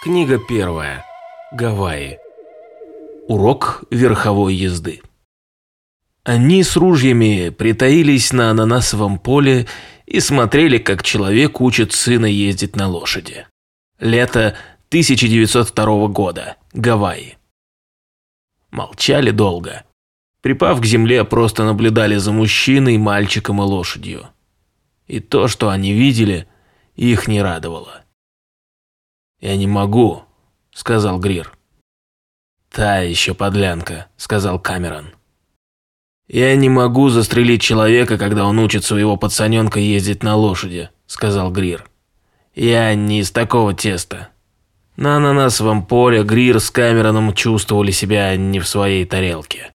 Книга первая. Гавайи. Урок верховой езды. Они с ружьями притаились на ананасовом поле и смотрели, как человек учит сына ездить на лошади. Лето 1902 года. Гавайи. Молчали долго. Припав к земле, просто наблюдали за мужчиной, мальчиком и лошадью. И то, что они видели, их не радовало. «Я не могу», — сказал Грир. «Та еще подлянка», — сказал Камерон. «Я не могу застрелить человека, когда он учит своего пацаненка ездить на лошади», — сказал Грир. «Я не из такого теста». На ананасовом поле Грир с Камероном чувствовали себя не в своей тарелке.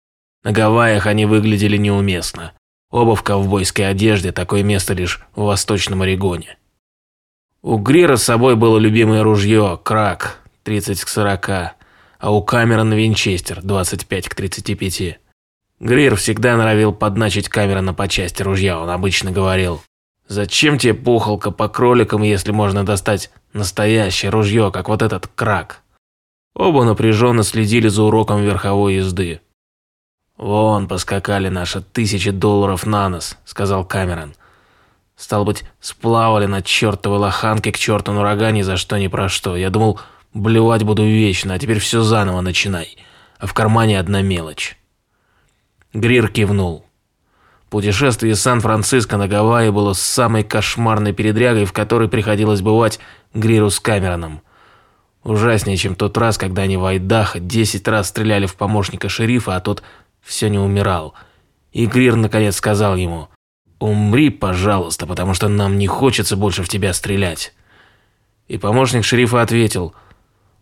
На Гавайях они выглядели неуместно. Оба в ковбойской одежде, такое место лишь в Восточном Орегоне. У Грира с собой было любимое ружье, крак, 30 к 40, а у Камерона Винчестер, 25 к 35. Грир всегда норовил подначить Камерона по части ружья, он обычно говорил, «Зачем тебе пухалка по кроликам, если можно достать настоящее ружье, как вот этот крак?» Оба напряженно следили за уроком верховой езды. «Вон поскакали наши тысячи долларов на нос», — сказал Камерон. Стал быть, сплавали на чертовой лоханке к черту на рога ни за что ни про что. Я думал, блевать буду вечно, а теперь все заново начинай. А в кармане одна мелочь. Грир кивнул. Путешествие из Сан-Франциско на Гавайи было самой кошмарной передрягой, в которой приходилось бывать Гриру с Камероном. Ужаснее, чем тот раз, когда они в Айдахо десять раз стреляли в помощника шерифа, а тот все не умирал. И Грир наконец сказал ему – «Умри, пожалуйста, потому что нам не хочется больше в тебя стрелять». И помощник шерифа ответил,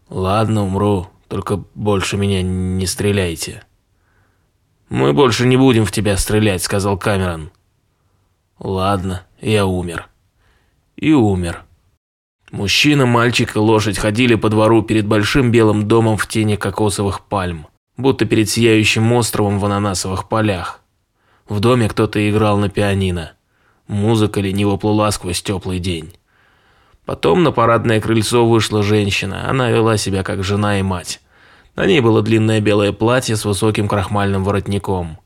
«Ладно, умру, только больше меня не стреляйте». «Мы больше не будем в тебя стрелять», — сказал Камерон. «Ладно, я умер». И умер. Мужчина, мальчик и лошадь ходили по двору перед большим белым домом в тени кокосовых пальм, будто перед сияющим островом в ананасовых полях. В доме кто-то играл на пианино. Музыка лениво плыла сквозь теплый день. Потом на парадное крыльцо вышла женщина. Она вела себя как жена и мать. На ней было длинное белое платье с высоким крахмальным воротником.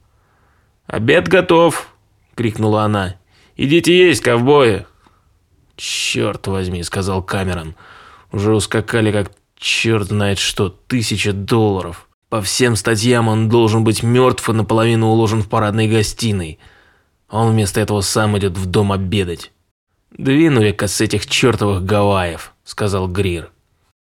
«Обед готов!» – крикнула она. «Идите есть, ковбои!» «Черт возьми!» – сказал Камерон. «Уже ускакали как черт знает что, тысяча долларов!» По всем статьям он должен быть мертв и наполовину уложен в парадной гостиной. Он вместо этого сам идет в дом обедать. «Двинули-ка с этих чертовых Гавайев», — сказал Грир.